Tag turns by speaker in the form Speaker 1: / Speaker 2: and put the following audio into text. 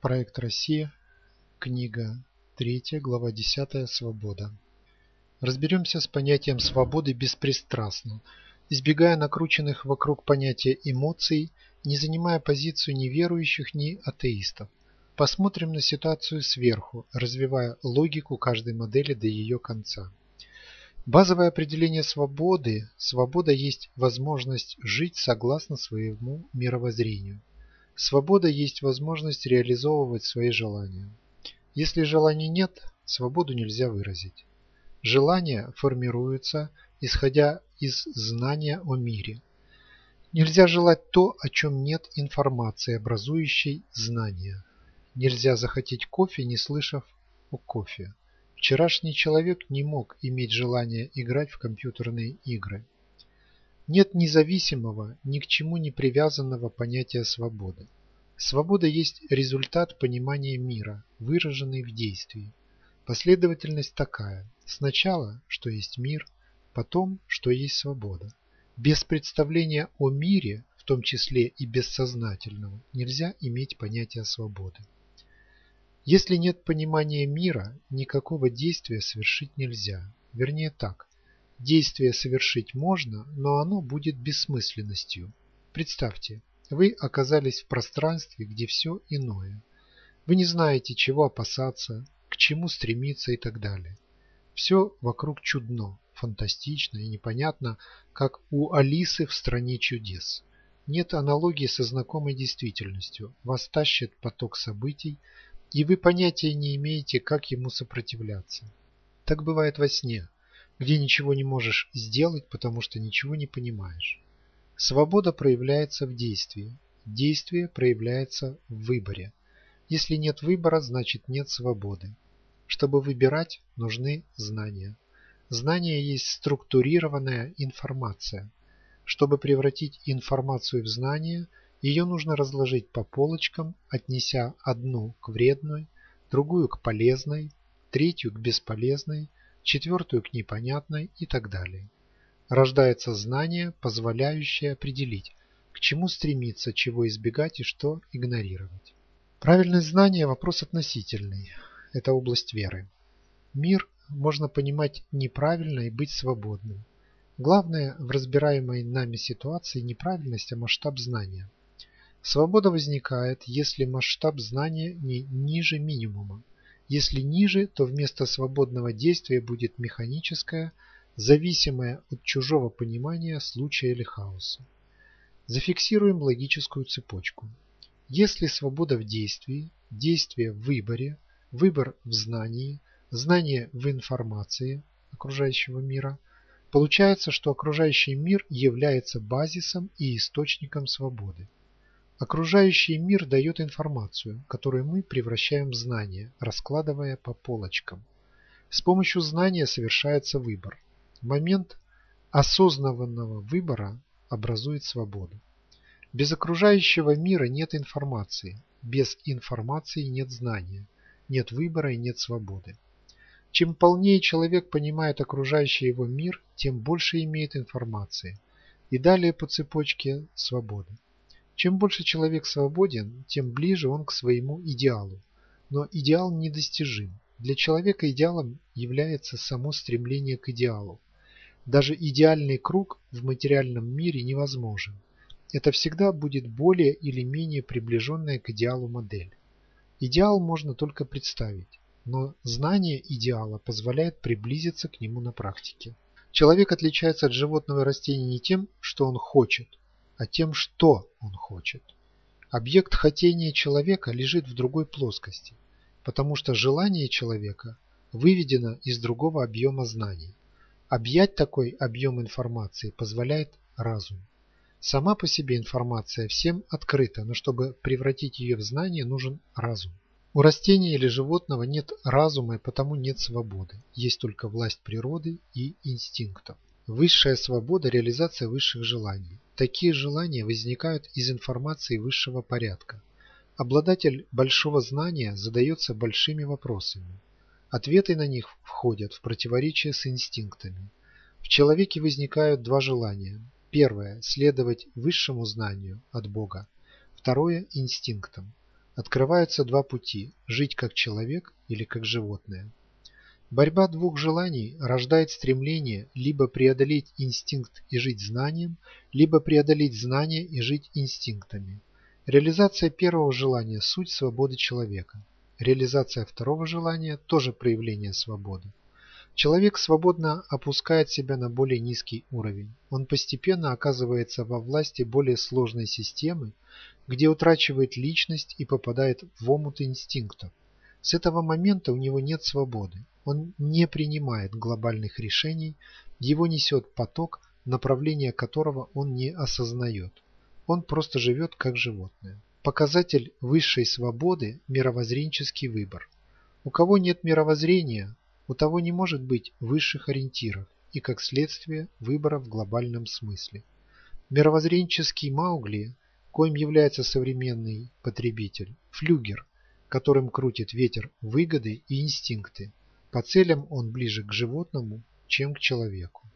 Speaker 1: Проект Россия. Книга 3, глава 10. Свобода. Разберемся с понятием свободы беспристрастно, избегая накрученных вокруг понятия эмоций, не занимая позицию ни верующих, ни атеистов. Посмотрим на ситуацию сверху, развивая логику каждой модели до ее конца. Базовое определение свободы – свобода есть возможность жить согласно своему мировоззрению. Свобода есть возможность реализовывать свои желания. Если желаний нет, свободу нельзя выразить. Желания формируются, исходя из знания о мире. Нельзя желать то, о чем нет информации, образующей знания. Нельзя захотеть кофе, не слышав о кофе. Вчерашний человек не мог иметь желания играть в компьютерные игры. Нет независимого, ни к чему не привязанного понятия свободы. Свобода есть результат понимания мира, выраженный в действии. Последовательность такая. Сначала, что есть мир, потом, что есть свобода. Без представления о мире, в том числе и бессознательного, нельзя иметь понятия свободы. Если нет понимания мира, никакого действия совершить нельзя. Вернее так, Действие совершить можно, но оно будет бессмысленностью. Представьте, вы оказались в пространстве, где все иное. Вы не знаете, чего опасаться, к чему стремиться и так далее. Все вокруг чудно, фантастично и непонятно, как у Алисы в «Стране чудес». Нет аналогии со знакомой действительностью. Вас тащит поток событий, и вы понятия не имеете, как ему сопротивляться. Так бывает во сне где ничего не можешь сделать, потому что ничего не понимаешь. Свобода проявляется в действии. Действие проявляется в выборе. Если нет выбора, значит нет свободы. Чтобы выбирать, нужны знания. Знания есть структурированная информация. Чтобы превратить информацию в знание, ее нужно разложить по полочкам, отнеся одну к вредной, другую к полезной, третью к бесполезной, четвертую к непонятной и так далее. Рождается знание, позволяющее определить, к чему стремиться, чего избегать и что игнорировать. Правильность знания – вопрос относительный. Это область веры. Мир можно понимать неправильно и быть свободным. Главное в разбираемой нами ситуации не правильность, а масштаб знания. Свобода возникает, если масштаб знания не ниже минимума, если ниже, то вместо свободного действия будет механическое, зависимое от чужого понимания случая или хаоса. Зафиксируем логическую цепочку. Если свобода в действии, действие в выборе, выбор в знании, знание в информации окружающего мира, получается, что окружающий мир является базисом и источником свободы. Окружающий мир дает информацию, которую мы превращаем в знание, раскладывая по полочкам. С помощью знания совершается выбор. Момент осознанного выбора образует свободу. Без окружающего мира нет информации, без информации нет знания, нет выбора и нет свободы. Чем полнее человек понимает окружающий его мир, тем больше имеет информации. И далее по цепочке свобода. Чем больше человек свободен, тем ближе он к своему идеалу. Но идеал недостижим. Для человека идеалом является само стремление к идеалу. Даже идеальный круг в материальном мире невозможен. Это всегда будет более или менее приближенная к идеалу модель. Идеал можно только представить, но знание идеала позволяет приблизиться к нему на практике. Человек отличается от животного и растения не тем, что он хочет, а тем, что он хочет. Объект хотения человека лежит в другой плоскости, потому что желание человека выведено из другого объема знаний. Объять такой объем информации позволяет разум. Сама по себе информация всем открыта, но чтобы превратить ее в знание, нужен разум. У растения или животного нет разума и потому нет свободы. Есть только власть природы и инстинктов. Высшая свобода – реализация высших желаний. Такие желания возникают из информации высшего порядка. Обладатель большого знания задается большими вопросами. Ответы на них входят в противоречие с инстинктами. В человеке возникают два желания. Первое – следовать высшему знанию от Бога. Второе – инстинктам. Открываются два пути – жить как человек или как животное. Борьба двух желаний рождает стремление либо преодолеть инстинкт и жить знанием, либо преодолеть знание и жить инстинктами. Реализация первого желания – суть свободы человека. Реализация второго желания – тоже проявление свободы. Человек свободно опускает себя на более низкий уровень. Он постепенно оказывается во власти более сложной системы, где утрачивает личность и попадает в омут инстинктов. С этого момента у него нет свободы. Он не принимает глобальных решений, его несет поток, направление которого он не осознает. Он просто живет как животное. Показатель высшей свободы – мировоззренческий выбор. У кого нет мировоззрения, у того не может быть высших ориентиров и, как следствие, выбора в глобальном смысле. Мировоззренческий Маугли, коим является современный потребитель, флюгер, которым крутит ветер выгоды и инстинкты, по целям он ближе к животному, чем к человеку.